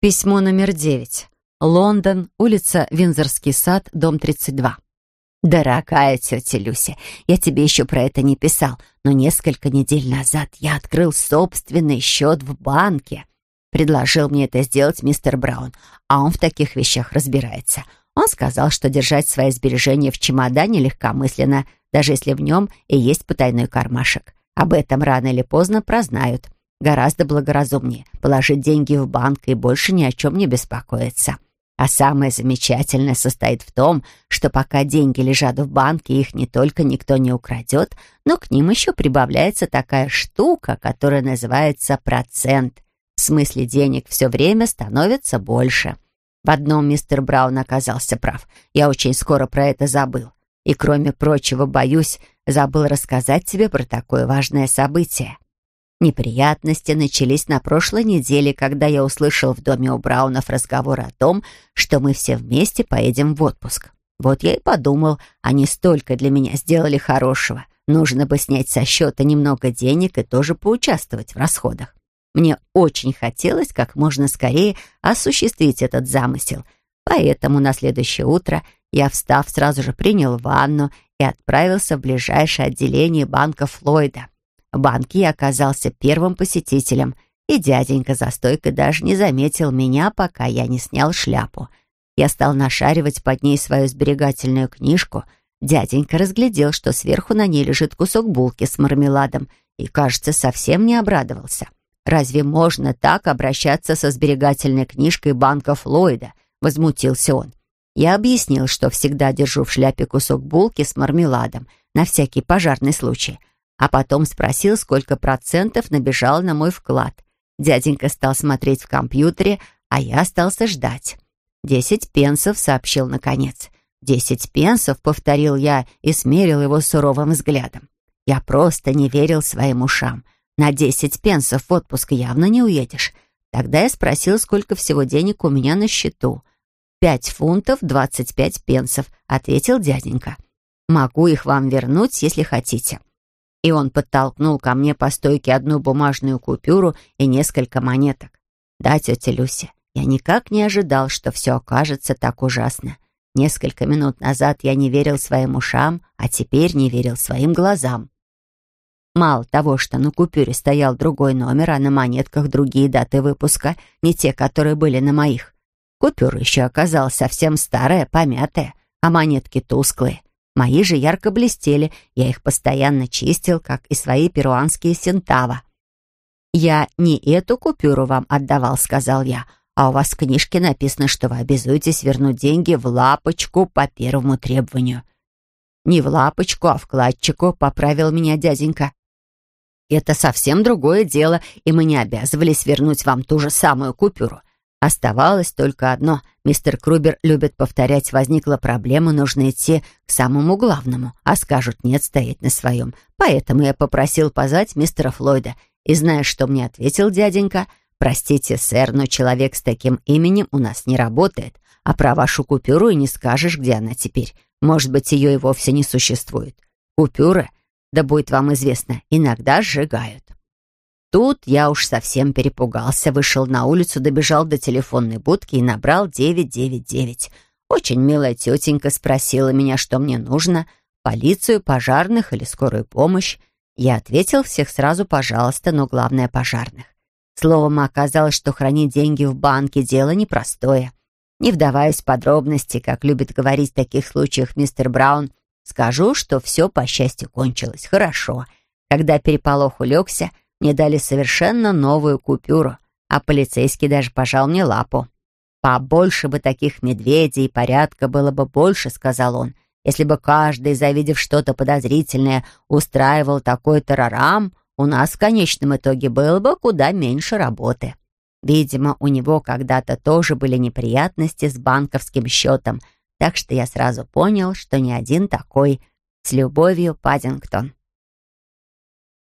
Письмо номер девять. Лондон, улица Винзорский сад, дом 32. «Дорогая тетя Люся, я тебе еще про это не писал, но несколько недель назад я открыл собственный счет в банке. Предложил мне это сделать мистер Браун, а он в таких вещах разбирается. Он сказал, что держать свои сбережения в чемодане легкомысленно, даже если в нем и есть потайной кармашек. Об этом рано или поздно прознают. Гораздо благоразумнее положить деньги в банк и больше ни о чем не беспокоиться. А самое замечательное состоит в том, что пока деньги лежат в банке, их не только никто не украдет, но к ним еще прибавляется такая штука, которая называется процент. В смысле денег все время становится больше. В одном мистер Браун оказался прав. Я очень скоро про это забыл. И, кроме прочего, боюсь, забыл рассказать тебе про такое важное событие. Неприятности начались на прошлой неделе, когда я услышал в доме у Браунов разговор о том, что мы все вместе поедем в отпуск. Вот я и подумал, они столько для меня сделали хорошего. Нужно бы снять со счета немного денег и тоже поучаствовать в расходах. Мне очень хотелось как можно скорее осуществить этот замысел, поэтому на следующее утро я, встав, сразу же принял ванну и отправился в ближайшее отделение банка Флойда. Я оказался первым посетителем, и дяденька за стойкой даже не заметил меня, пока я не снял шляпу. Я стал нашаривать под ней свою сберегательную книжку. Дяденька разглядел, что сверху на ней лежит кусок булки с мармеладом, и, кажется, совсем не обрадовался. «Разве можно так обращаться со сберегательной книжкой банка Флойда?» — возмутился он. Я объяснил, что всегда держу в шляпе кусок булки с мармеладом, на всякий пожарный случай, а потом спросил, сколько процентов набежал на мой вклад. Дяденька стал смотреть в компьютере, а я остался ждать. «Десять пенсов», — сообщил наконец. «Десять пенсов», — повторил я и смерил его суровым взглядом. Я просто не верил своим ушам. На десять пенсов в отпуск явно не уедешь. Тогда я спросил, сколько всего денег у меня на счету. «Пять фунтов двадцать пять пенсов», — ответил дяденька. «Могу их вам вернуть, если хотите». И он подтолкнул ко мне по стойке одну бумажную купюру и несколько монеток. Да, тетя Люся, я никак не ожидал, что все окажется так ужасно. Несколько минут назад я не верил своим ушам, а теперь не верил своим глазам. Мало того, что на купюре стоял другой номер, а на монетках другие даты выпуска, не те, которые были на моих. Купюра еще оказалась совсем старая, помятая, а монетки тусклые. Мои же ярко блестели, я их постоянно чистил, как и свои перуанские сентава. «Я не эту купюру вам отдавал», — сказал я, «а у вас в книжке написано, что вы обязуетесь вернуть деньги в лапочку по первому требованию». «Не в лапочку, а в кладчику», — поправил меня дяденька. «Это совсем другое дело, и мы не обязывались вернуть вам ту же самую купюру. Оставалось только одно. Мистер Крубер любит повторять, возникла проблема, нужно идти к самому главному, а скажут нет, стоять на своем. Поэтому я попросил позвать мистера Флойда. И знаешь, что мне ответил дяденька? «Простите, сэр, но человек с таким именем у нас не работает, а про вашу купюру и не скажешь, где она теперь. Может быть, ее и вовсе не существует. Купюры, да будет вам известно, иногда сжигают». Тут я уж совсем перепугался, вышел на улицу, добежал до телефонной будки и набрал 999. Очень милая тетенька спросила меня, что мне нужно, полицию, пожарных или скорую помощь. Я ответил всех сразу «пожалуйста», но главное «пожарных». Словом, оказалось, что хранить деньги в банке — дело непростое. Не вдаваясь в подробности, как любит говорить в таких случаях мистер Браун, скажу, что все, по счастью, кончилось хорошо. Когда переполох улегся, мне дали совершенно новую купюру, а полицейский даже пожал мне лапу. «Побольше бы таких медведей, порядка было бы больше», — сказал он, «если бы каждый, завидев что-то подозрительное, устраивал такой террорам, у нас в конечном итоге было бы куда меньше работы». Видимо, у него когда-то тоже были неприятности с банковским счетом, так что я сразу понял, что не один такой. С любовью, Паддингтон.